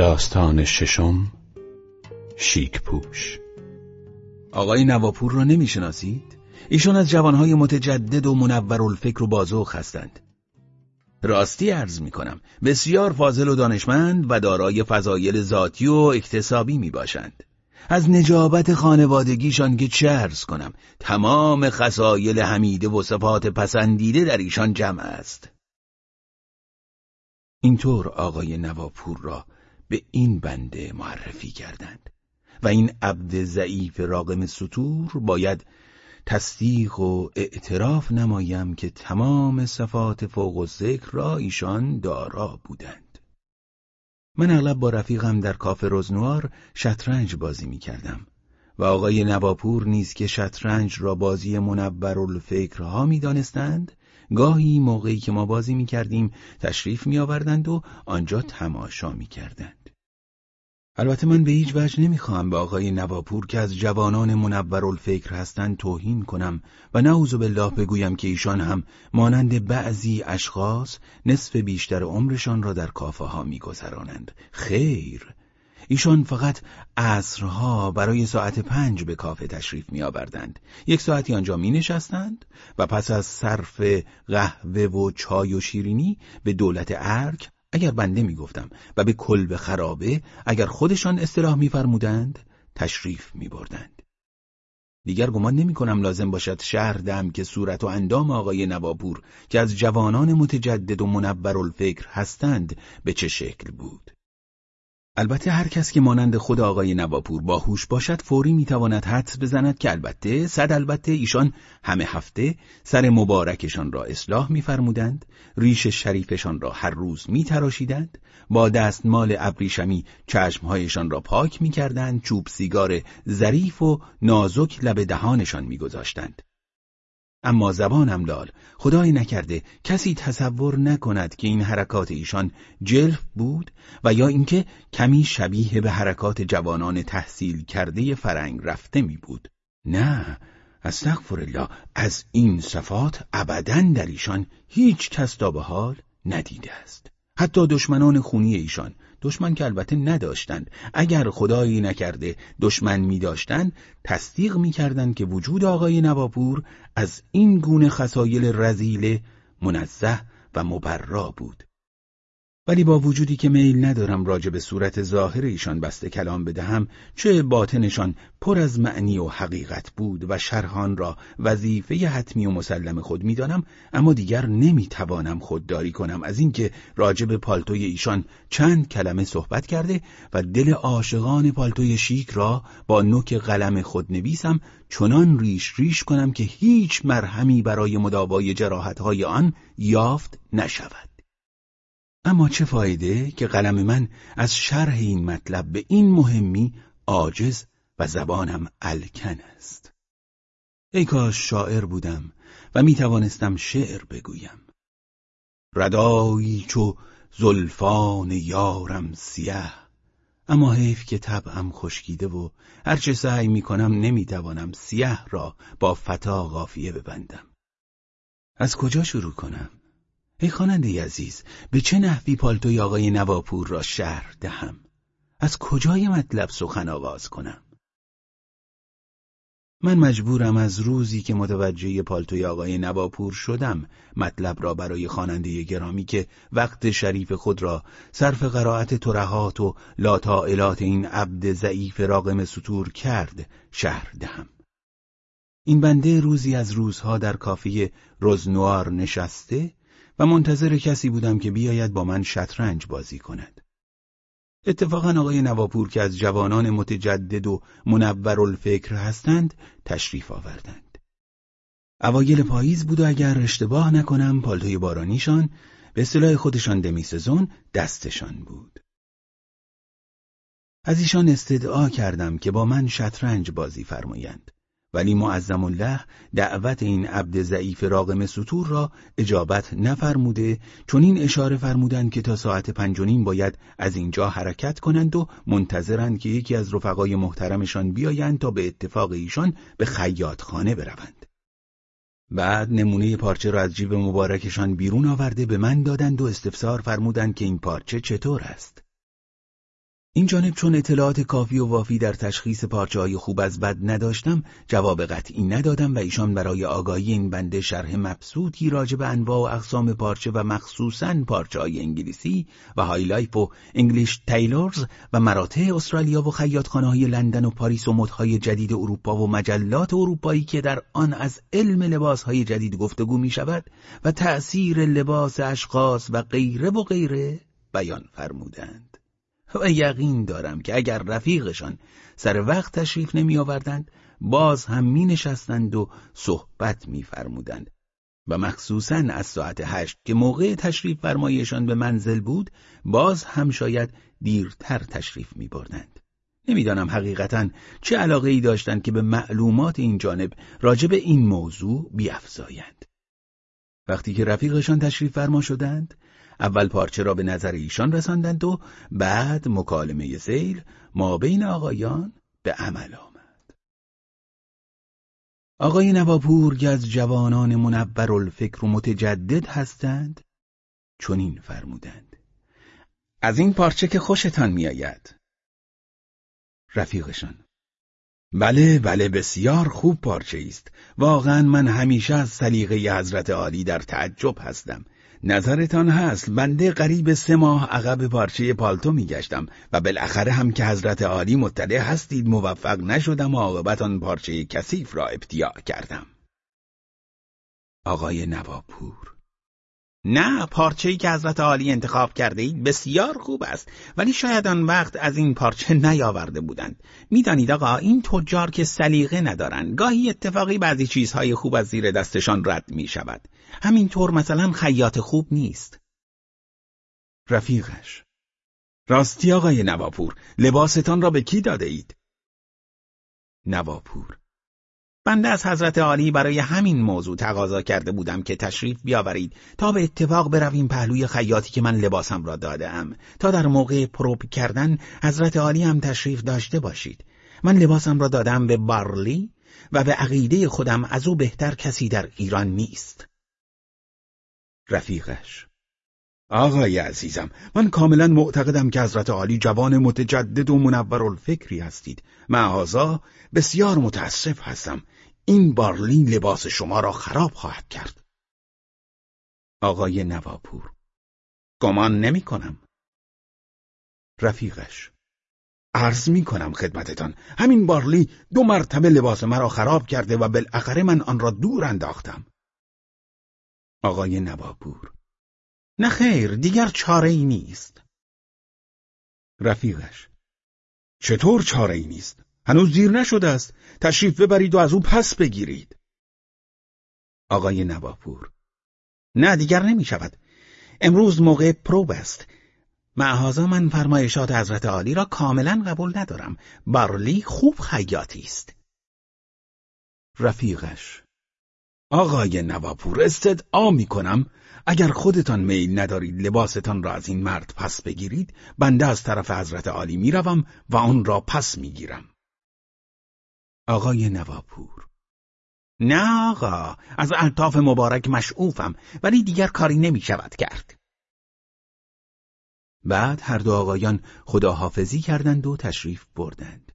داستان ششم شیک پوش. آقای نواپور را نمی‌شناسید؟ ایشان از جوانهای متجدد و منور الفکر و بازوخ هستند. راستی عرض می کنم بسیار فاضل و دانشمند و دارای فضایل ذاتی و اکتسابی می باشند از نجابت خانوادگیشان که چه عرض کنم تمام خصایل حمیده و صفات پسندیده در ایشان جمع است. اینطور آقای نواپور را به این بنده معرفی کردند و این عبد ضعیف راقم سطور باید تصدیق و اعتراف نمایم که تمام صفات فوق و ذکر را ایشان دارا بودند من اغلب با رفیقم در کافه روزنوار شطرنج بازی می کردم و آقای نواپور نیز که شطرنج را بازی منبر الفکرها می دانستند گاهی موقعی که ما بازی می کردیم تشریف می آوردند و آنجا تماشا می کردند. البته من به هیچ وجه نمی‌خواهم به آقای نواپور که از جوانان منور الفکر هستند توهین کنم و نعوذ بالله بگویم که ایشان هم مانند بعضی اشخاص نصف بیشتر عمرشان را در کافه ها میگذرانند خیر ایشان فقط عصرها برای ساعت پنج به کافه تشریف می آوردند. یک ساعتی آنجا می نشستند و پس از صرف قهوه و چای و شیرینی به دولت ارک اگر بنده می‌گفتم و به کلب خرابه اگر خودشان اصطلاح میفرمودند تشریف میبردند. دیگر گمان نمی کنم لازم باشد شهر دم که صورت و اندام آقای نواپور که از جوانان متجدد و منبر الفکر هستند به چه شکل بود. البته هر کس که مانند خود آقای نواپور باهوش باشد فوری می‌تواند حدس بزند که البته صد البته ایشان همه هفته سر مبارکشان را اصلاح میفرمودند ریش شریفشان را هر روز میتراشیدند با دستمال ابریشمی چشمهایشان را پاک می‌کردند چوب سیگار ظریف و نازک لب دهانشان میگذاشتند. اما زبانم لال. خدای نکرده کسی تصور نکند که این حرکات ایشان جلف بود و یا اینکه کمی شبیه به حرکات جوانان تحصیل کرده فرنگ رفته می بود. نه استغفر الله از این صفات ابدا در ایشان هیچ کس تا به حال ندیده است. حتی دشمنان خونی ایشان دشمن که البته نداشتند. اگر خدایی نکرده دشمن می داشتند تصدیق می کردند که وجود آقای نواپور از این گونه خسایل رزیله منزه و مبرا بود. ولی با وجودی که میل ندارم راجع به صورت ظاهر ایشان بسته کلام بدهم چه باطنشان پر از معنی و حقیقت بود و شرحان را وظیفه حتمی و مسلم خود می‌دانم اما دیگر نمی‌توانم خودداری کنم. از اینکه راجع به پالتوی ایشان چند کلمه صحبت کرده و دل عاشقان پالتوی شیک را با نوک قلم خود نویسم چنان ریش ریش کنم که هیچ مرهمی برای مداوای جراحتهای آن یافت نشود. اما چه فایده که قلم من از شرح این مطلب به این مهمی عاجز و زبانم الکن است. ای کاش شاعر بودم و می توانستم شعر بگویم. ردایی چو زلفان یارم سیه. اما حیف که طبعم خشکیده و هرچه سعی می کنم نمی توانم سیه را با فتا قافیه ببندم. از کجا شروع کنم؟ ای خواننده عزیز به چه نحوی پالتوی آقای نواپور را شهر دهم؟ از کجای مطلب سخن آغاز کنم؟ من مجبورم از روزی که متوجه پالتوی آقای نواپور شدم مطلب را برای خواننده گرامی که وقت شریف خود را صرف قرائت ترهات و لاتائلات این عبد ضعیف راقم سطور کرد شهر دهم. این بنده روزی از روزها در کافی روزنوار نشسته و منتظر کسی بودم که بیاید با من شطرنج بازی کند. اتفاقا آقای نواپور که از جوانان متجدد و منور الفکر هستند تشریف آوردند. اوایل پاییز بود و اگر اشتباه نکنم پالتوی بارانیشان به اصطلاح خودشان دمیسزون دستشان بود. از ایشان استدعا کردم که با من شطرنج بازی فرمایند. ولی معظم الله دعوت این عبد ضعیف راقم سطور را اجابت نفرموده چون این اشاره فرمودند که تا ساعت پنج و نیم باید از اینجا حرکت کنند و منتظرند که یکی از رفقای محترمشان بیایند تا به اتفاق ایشان به خیاط خانه بروند. بعد نمونه پارچه را از جیب مبارکشان بیرون آورده به من دادند و استفسار فرمودند که این پارچه چطور است. این جانب چون اطلاعات کافی و وافی در تشخیص پارچه خوب از بد نداشتم جواب قطعی ندادم و ایشان برای آگاهی این بنده شرح مبسوطی راجع به انواع و اقسام پارچه و مخصوصاً پارچه های انگلیسی و high life و English tailors و مراتع استرالیا و خیاطخانه های لندن و پاریس و مدهای جدید اروپا و مجلات اروپایی که در آن از علم لباس های جدید گفتگو می شود و تأثیر لباس اشخاص و غیره و غیره بیان فرمودند. و یقین دارم که اگر رفیقشان سر وقت تشریف نمی آوردند باز هم می نشستند و صحبت می فرمودند و مخصوصا از ساعت هشت که موقع تشریف فرمایشان به منزل بود باز هم شاید دیرتر تشریف می بردند. نمی‌دانم حقیقتا چه علاقه ای داشتند که به معلومات این جانب راجع این موضوع بیافزایند. وقتی که رفیقشان تشریف فرما شدند اول پارچه را به نظر ایشان رساندند و بعد مکالمه سیل ما بین آقایان به عمل آمد. آقای نواپور که از جوانان منور الفکر و متجدد هستند چنین فرمودند. از این پارچه که خوشتان میآید. رفیقشان. بله بله بسیار خوب پارچه است واقعا من همیشه از سلیقه حضرت عالی در تعجب هستم. نظرتان هست. بنده قریب سه ماه عقب پارچه پالتو میگشتم و بالاخره هم که حضرت عالی مطلع هستید موفق نشدم و عاقبت آن پارچه کثیف را ابتیاع کردم. آقای نواپور نه پارچه‌ای که حضرت عالی انتخاب کرده اید بسیار خوب است. ولی شاید آن وقت از این پارچه نیاورده بودند. می‌دانید آقا این تجار که سلیقه ندارند گاهی اتفاقی بعضی چیزهای خوب از زیر دستشان رد می شود همینطور مثلا خیاط خوب نیست. رفیقش. راستی آقای نواپور لباستان را به کی داده اید؟ نواپور بنده از حضرت عالی برای همین موضوع تقاضا کرده بودم که تشریف بیاورید تا به اتفاق برویم پهلوی خیاطی که من لباسم را دادم تا در موقع پروب کردن حضرت عالی هم تشریف داشته باشید. من لباسم را دادم به بارلی و به عقیده خودم از او بهتر کسی در ایران نیست. رفیقش. آقای عزیزم من کاملا معتقدم که حضرت عالی جوان متجدد و منور الفکری هستید. معاذا بسیار متاسف هستم. این بارلین لباس شما را خراب خواهد کرد. آقای نواپور گمان نمی کنم. رفیقش عرض می کنم خدمتتان همین بارلی دو مرتبه لباس مرا خراب کرده و بالاخره من آن را دور انداختم. آقای نواپور نه خیر دیگر چاره ای نیست. رفیقش چطور چاره ای نیست؟ هنوز دیر نشده است. تشریف ببرید و از او پس بگیرید. آقای نواپور نه دیگر نمی شود. امروز موقع پروب است. معهازا من فرمایشات حضرت عالی را کاملا قبول ندارم. بارلی خوب خیاطی است. رفیقش آقای نواپور استدعا می کنم اگر خودتان میل ندارید لباستان را از این مرد پس بگیرید بنده از طرف حضرت عالی می‌روم و آن را پس می‌گیرم. آقای نواپور نه آقا از الطاف مبارک مشعوفم ولی دیگر کاری نمی شود کرد. بعد هر دو آقایان خداحافظی کردند و تشریف بردند.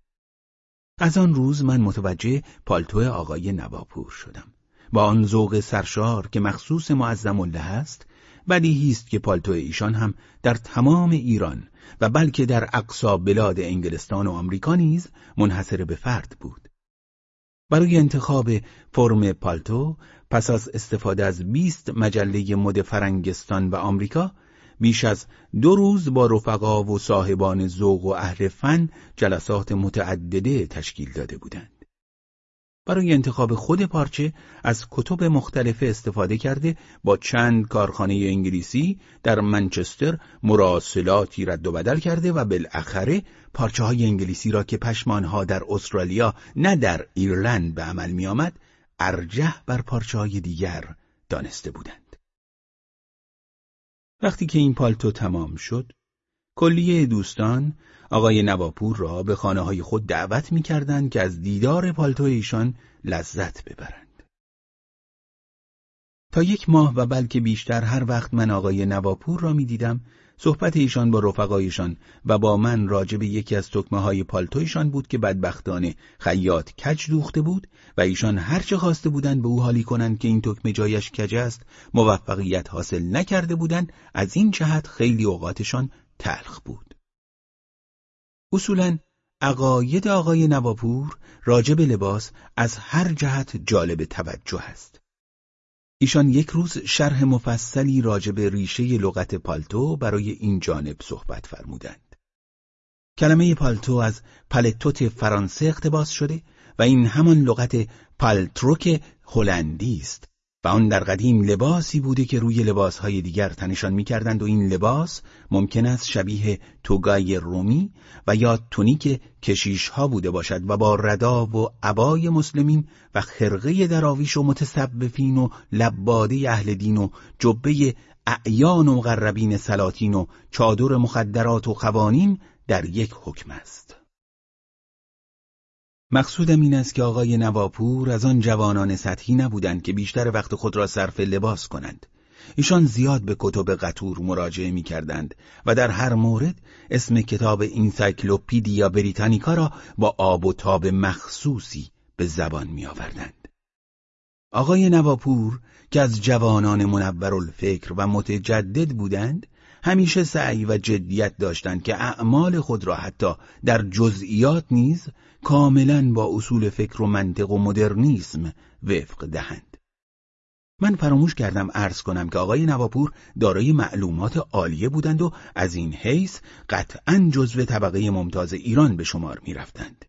از آن روز من متوجه پالتو آقای نواپور شدم. با آن ذوق سرشار که مخصوص معظم الله است بدیهی است که پالتو ایشان هم در تمام ایران و بلکه در اقصا بلاد انگلستان و آمریکا نیز منحصر به فرد بود. برای انتخاب فرم پالتو پس از استفاده از 20 مجله مد فرنگستان و آمریکا بیش از دو روز با رفقا و صاحبان ذوق و اهل فن جلسات متعدده تشکیل داده بودند. برای انتخاب خود پارچه از کتب مختلف استفاده کرده با چند کارخانه انگلیسی در منچستر مراسلاتی رد و بدل کرده و بالاخره پارچه های انگلیسی را که پشمانها در استرالیا نه در ایرلند به عمل می آمد ارجح بر پارچه های دیگر دانسته بودند. وقتی که این پالتو تمام شد کلیه دوستان آقای نواپور را به خانه های خود دعوت می کردند که از دیدار پالتو ایشان لذت ببرند. تا یک ماه و بلکه بیشتر هر وقت من آقای نواپور را می دیدم صحبت ایشان با رفقایشان و با من راجع به یکی از تکمه های پالتویشان بود که بدبختانه خیاط کج دوخته بود و ایشان هرچه خواسته بودند به او حالی کنند که این تکمه جایش کج است موفقیت حاصل نکرده بودند از این جهت خیلی اوقاتشان تلخ بود. اصولا عقاید آقای نواپور راجع به لباس از هر جهت جالب توجه است. ایشان یک روز شرح مفصلی راجع به ریشه لغت پالتو برای این جانب صحبت فرمودند. کلمه پالتو از پالتوت فرانسه اقتباس شده و این همان لغت پالتروک هلندی است. و آن در قدیم لباسی بوده که روی لباسهای دیگر تنشان می‌کردند و این لباس ممکن است شبیه توگای رومی و یا تونیک کشیش ها بوده باشد و با ردا و عبای مسلمین و خرقه دراویش و متصبفین و لباده اهل دین و جبه اعیان و مقربین سلاطین و چادر مخدرات و قوانین در یک حکم است. مقصودم این است که آقای نواپور از آن جوانان سطحی نبودند که بیشتر وقت خود را صرف لباس کنند. ایشان زیاد به کتب قطور مراجعه می کردند و در هر مورد اسم کتاب اینسایکلوپیدیا بریتانیکا را با آب و تاب مخصوصی به زبان می آوردند. آقای نواپور که از جوانان منور الفکر و متجدد بودند همیشه سعی و جدیت داشتند که اعمال خود را حتی در جزئیات نیز کاملا با اصول فکر و منطق و مدرنیسم وفق دهند. من فراموش کردم عرض کنم که آقای نواپور دارای معلومات عالیه بودند و از این حیث قطعا جزو طبقه ممتاز ایران به شمار می رفتند.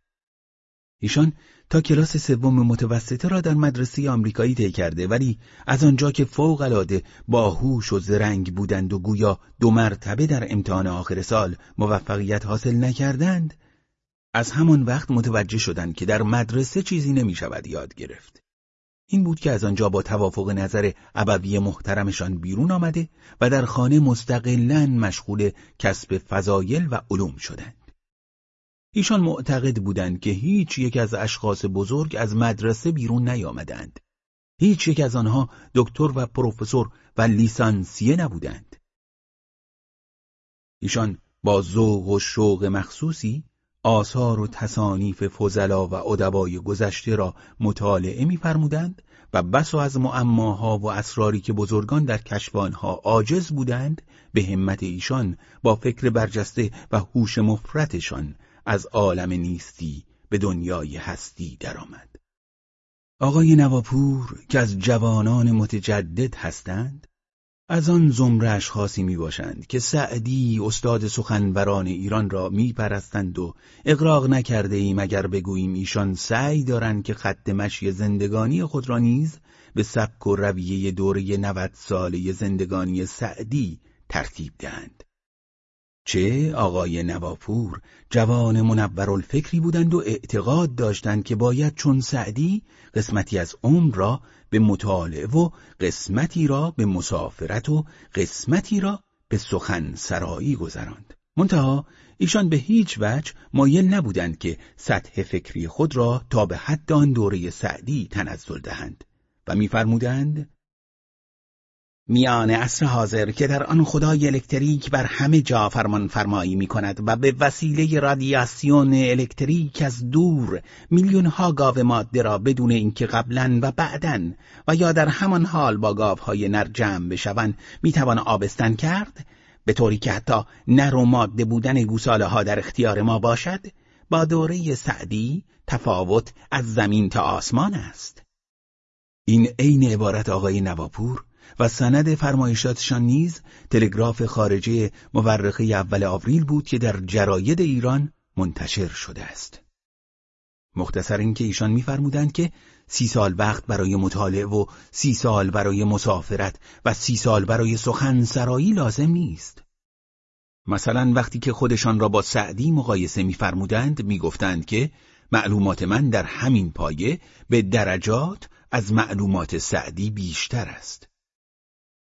ایشان تا کلاس سوم متوسطه را در مدرسه آمریکایی طی کرده ولی از آنجا که فوق العاده باهوش و زرنگ بودند و گویا دو مرتبه در امتحان آخر سال موفقیت حاصل نکردند از همان وقت متوجه شدند که در مدرسه چیزی نمی شود یاد گرفت این بود که از آنجا با توافق نظر ابوی محترمشان بیرون آمده و در خانه مستقلا مشغول کسب فضایل و علوم شدند ایشان معتقد بودند که هیچ یک از اشخاص بزرگ از مدرسه بیرون نیامدند. هیچ یک از آنها دکتر و پروفسور و لیسانسیه نبودند. ایشان با ذوق و شوق مخصوصی آثار و تصانیف فضلا و ادبای گذشته را مطالعه می‌فرمودند و بس و از معماها و اسراری که بزرگان در کشفانها عاجز بودند به همت ایشان با فکر برجسته و هوش مفرتشان از عالم نیستی به دنیای هستی درآمد. آقای نواپور که از جوانان متجدد هستند از آن زمره اشخاصی می باشند که سعدی استاد سخنوران ایران را می پرستند و اقراق نکرده ایم اگر بگوییم ایشان سعی دارند که خط مشی زندگانی خود را نیز به سبک و رویه دوره 90 ساله زندگانی سعدی ترتیب دهند. چه آقای نواپور جوان منور الفکری بودند و اعتقاد داشتند که باید چون سعدی قسمتی از عمر را به مطالعه و قسمتی را به مسافرت و قسمتی را به سخن سرایی گذراند. منتها ایشان به هیچ وجه مایل نبودند که سطح فکری خود را تا به حد آن دوره سعدی تنزل دهند و میفرمودند میان عصر حاضر که در آن خدای الکتریک بر همه جا فرمان فرمایی می کند و به وسیله رادیاسیون الکتریک از دور میلیون ها گاو ماده را بدون اینکه قبلا و بعدا و یا در همان حال با گاوهای نر جمع بشوند می‌توان آبستن کرد؟ به طوری که حتی نر و ماده بودن گوساله ها در اختیار ما باشد با دوره سعدی تفاوت از زمین تا آسمان است. این عین عبارت آقای نواپور و سند فرمایشاتشان نیز تلگراف خارجه مورخه اول آوریل بود که در جراید ایران منتشر شده است. مختصر اینکه ایشان میفرمودند که سی سال وقت برای مطالعه و سی سال برای مسافرت و سی سال برای سخن سرایی لازم نیست. مثلا وقتی که خودشان را با سعدی مقایسه میفرمودند می‌گفتند که معلومات من در همین پایه به درجات از معلومات سعدی بیشتر است.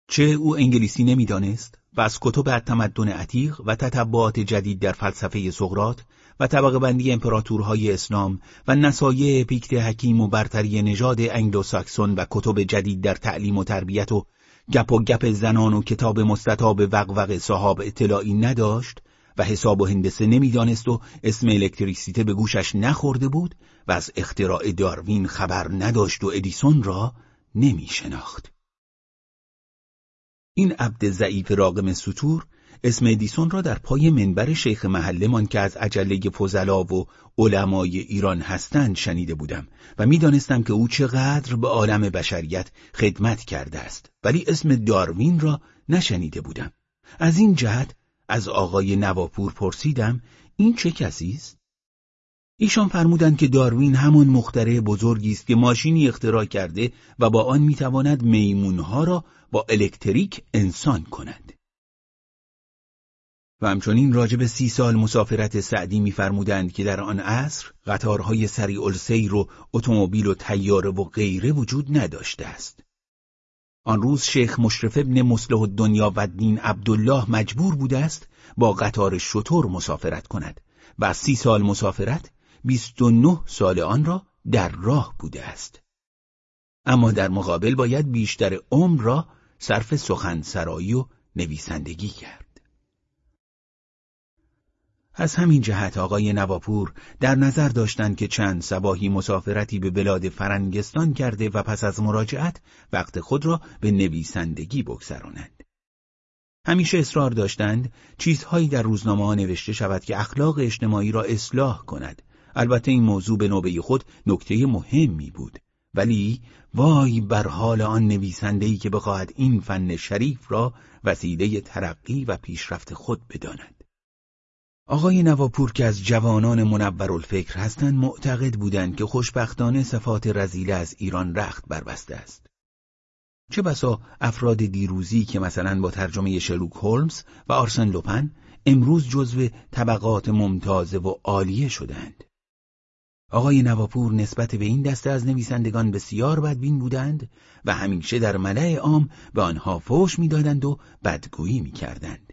چه او انگلیسی نمی‌دانست و از کتب تمدن عتیق و تتبعات جدید در فلسفه سقرات و طبقه بندی امپراتورهای اسلام و نصایح پیکت حکیم و برتری نژاد انگلو ساکسون و کتب جدید در تعلیم و تربیت و گپ و گپ زنان و کتاب مستطاب وقوق صحاب اطلاعی نداشت و حساب و هندسه نمی‌دانست و اسم الکتریسیته به گوشش نخورده بود و از اختراع داروین خبر نداشت و ادیسون را نمی شناخت. این عبد ضعیف راقم سطور اسم ادیسون را در پای منبر شیخ محلمان که از عجله فضلا و علمای ایران هستند شنیده بودم و می‌دانستم که او چقدر به عالم بشریت خدمت کرده است. ولی اسم داروین را نشنیده بودم. از این جهت از آقای نواپور پرسیدم این چه کسی است؟ ایشان فرمودند که داروین همان مخترع بزرگی است که ماشینی اختراع کرده و با آن می‌تواند میمونها را با الکتریک انسان کند و همچنین راجب سی سال مسافرت سعدی میفرمودند که در آن عصر قطارهای سریع السیر و اتومبیل و تیاره و غیره وجود نداشته است. آن روز شیخ مشرف ابن مسلح دنیا و دین عبدالله مجبور بوده است با قطار شطور مسافرت کند و سی سال مسافرت بیست و نه سال آن را در راه بوده است. اما در مقابل باید بیشتر عمر را صرف سخنسرایی و نویسندگی کرد. از همین جهت آقای نواپور در نظر داشتند که چند سباهی مسافرتی به بلاد فرنگستان کرده و پس از مراجعت وقت خود را به نویسندگی بگذرانند. همیشه اصرار داشتند چیزهایی در روزنامه ها نوشته شود که اخلاق اجتماعی را اصلاح کند. البته این موضوع به نوبه خود نکته مهمی بود. ولی وای بر حال آن نویسنده‌ای که بخواهد این فن شریف را وسیله ترقی و پیشرفت خود بداند. آقای نواپور که از جوانان منور الفکر هستند معتقد بودند که خوشبختانه صفات رزیله از ایران رخت بربسته است. چه بسا افراد دیروزی که مثلا با ترجمه شلوک هولمز و آرسن لوپن امروز جزو طبقات ممتازه و عالیه شدند. آقای نواپور نسبت به این دسته از نویسندگان بسیار بدبین بودند و همیشه در ملع عام به آنها فوش می‌دادند و بدگویی می‌کردند.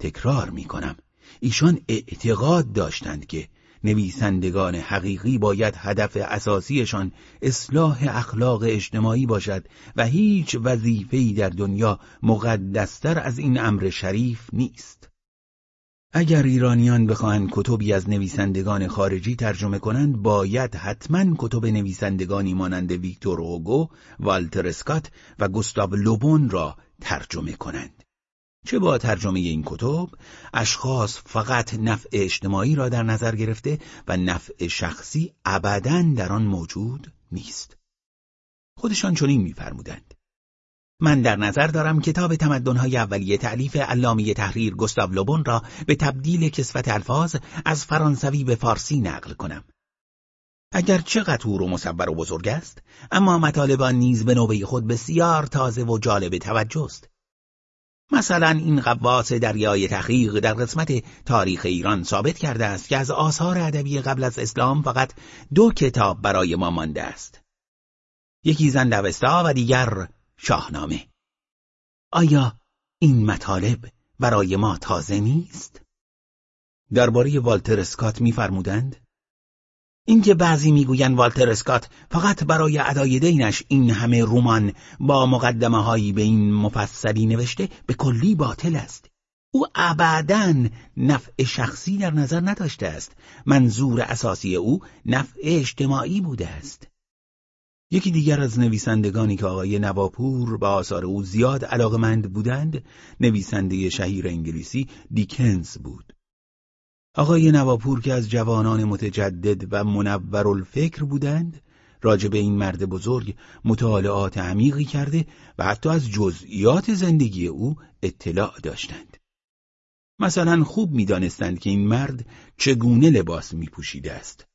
تکرار می‌کنم ایشان اعتقاد داشتند که نویسندگان حقیقی باید هدف اساسیشان اصلاح اخلاق اجتماعی باشد و هیچ وظیفه‌ای در دنیا مقدستر از این امر شریف نیست. اگر ایرانیان بخواهند کتبی از نویسندگان خارجی ترجمه کنند باید حتما کتب نویسندگانی مانند ویکتور اوگو، والتر اسکات و گوستاو لوبون را ترجمه کنند. چه با ترجمه این کتب؟ اشخاص فقط نفع اجتماعی را در نظر گرفته و نفع شخصی ابدا در آن موجود نیست. خودشان چنین میفرمودند. من در نظر دارم کتاب تمدن‌های اولیه تعلیف علامه تحریر گستاو لوبون را به تبدیل کسفت الفاظ از فرانسوی به فارسی نقل کنم. اگر چه قطور و مصور و بزرگ است اما مطالبان نیز به نوبه خود بسیار تازه و جالب توجه است. مثلا این قواس دریای تحقیق در قسمت تاریخ ایران ثابت کرده است که از آثار ادبی قبل از اسلام فقط دو کتاب برای ما مانده است. یکی زندوستا و دیگر شاهنامه. آیا این مطالب برای ما تازه نیست؟ درباره والتر اسکات میفرمودند. اینکه بعضی می‌گویند والتر اسکات فقط برای ادای دینش این همه رمان با مقدمه هایی به این مفصلی نوشته به کلی باطل است. او ابدا نفع شخصی در نظر نداشته است. منظور اساسی او نفع اجتماعی بوده است. یکی دیگر از نویسندگانی که آقای نواپور به آثار او زیاد علاقمند بودند نویسنده شهیر انگلیسی دیکنز بود آقای نواپور که از جوانان متجدد و منور الفکر بودند راجع به این مرد بزرگ مطالعات عمیقی کرده و حتی از جزئیات زندگی او اطلاع داشتند. مثلا خوب می‌دانستند که این مرد چگونه لباس میپوشیده است.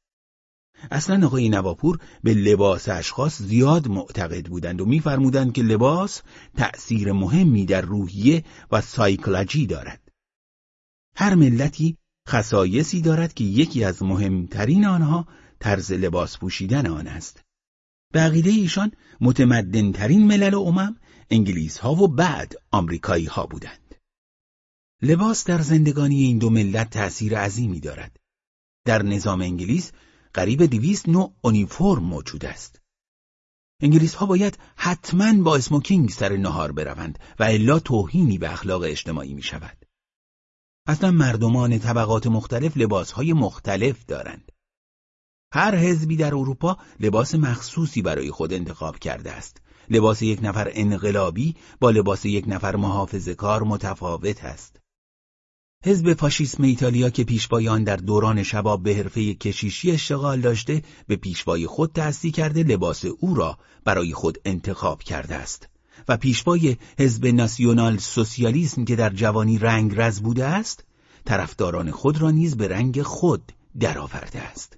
اصلا آقای نواپور به لباس اشخاص زیاد معتقد بودند و میفرمودند که لباس تأثیر مهمی در روحیه و سایکولوژی دارد. هر ملتی خصایصی دارد که یکی از مهمترین آنها طرز لباس پوشیدن آن است. به عقیده ایشان متمدنترین ملل و امم انگلیس ها و بعد آمریکایی ها بودند. لباس در زندگانی این دو ملت تأثیر عظیمی دارد. در نظام انگلیس قریب دویست نوع اونیفرم موجود است. انگلیس ها باید حتما با اسموکینگ سر نهار بروند و الا توهینی به اخلاق اجتماعی می شود. اصلا مردمان طبقات مختلف لباس های مختلف دارند. هر حزبی در اروپا لباس مخصوصی برای خود انتخاب کرده است. لباس یک نفر انقلابی با لباس یک نفر محافظ کار متفاوت است. حزب فاشیسم ایتالیا که پیشوای آن در دوران شباب به حرفه کشیشی اشتغال داشته به پیشوای خود تأسی کرده لباس او را برای خود انتخاب کرده است. و پیشوای حزب ناسیونال سوسیالیسم که در جوانی رنگ رز بوده است طرفداران خود را نیز به رنگ خود درآورده است.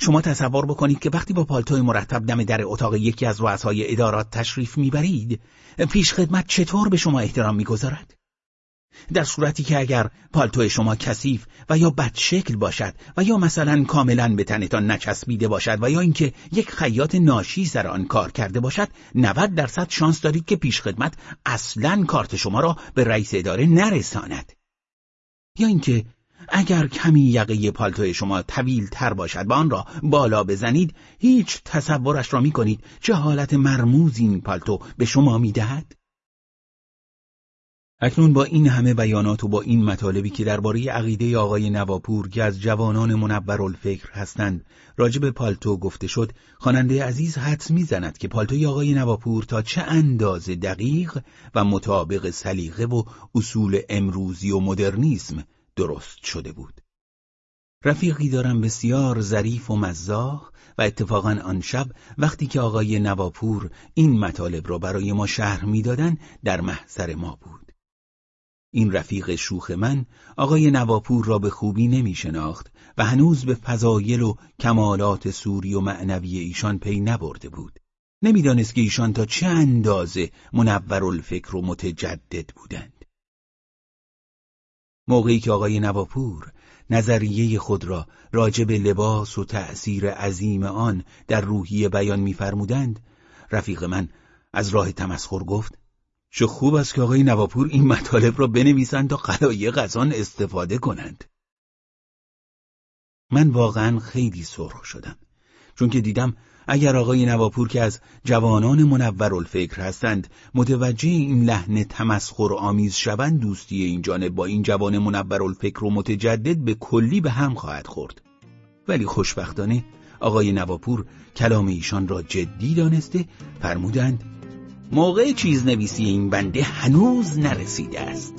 شما تصور بکنید که وقتی با پالتوی مرتب دم در اتاق یکی از رؤسای ادارات تشریف می‌برید پیش خدمت چطور به شما احترام می‌گذارد؟ در صورتی که اگر پالتو شما کثیف و یا بدشکل باشد و یا مثلا کاملا به تنتان نچسبیده باشد و یا اینکه یک خیاط ناشی سر آن کار کرده باشد 90 درصد شانس دارید که پیشخدمت اصلا کارت شما را به رئیس اداره نرساند یا اینکه اگر کمی یقه پالتو شما طویل تر باشد و آن را بالا بزنید هیچ تصورش را می کنید چه حالت مرموز این پالتو به شما می دهد؟ اکنون با این همه بیانات و با این مطالبی که درباره عقیده آقای نواپور که از جوانان منور الفکر هستند راجب پالتو گفته شد خواننده عزیز حدس می‌زند که پالتوی آقای نواپور تا چه اندازه دقیق و مطابق سلیقه و اصول امروزی و مدرنیسم درست شده بود. رفیقی دارم بسیار ظریف و مزاح و اتفاقا آن شب وقتی که آقای نواپور این مطالب را برای ما شهر می‌دادند در محضر ما بود. این رفیق شوخ من آقای نواپور را به خوبی نمی شناخت و هنوز به فضایل و کمالات سوری و معنوی ایشان پی نبرده بود. نمی‌دانست که ایشان تا چه اندازه منور الفکر و متجدد بودند. موقعی که آقای نواپور نظریه خود را راجع به لباس و تأثیر عظیم آن در روحیه بیان می‌فرمودند، رفیق من از راه تمسخر گفت چه خوب است که آقای نواپور این مطالب را بنویسند تا قلایق از آن استفاده کنند. من واقعا خیلی سرخ شدم چون که دیدم اگر آقای نواپور که از جوانان منور الفکر هستند متوجه این لحن تمسخر آمیز شوند دوستی این جانب با این جوان منور الفکر و متجدد به کلی به هم خواهد خورد ولی خوشبختانه آقای نواپور کلام ایشان را جدی دانسته فرمودند موقع چیز نویسی این بنده هنوز نرسیده است.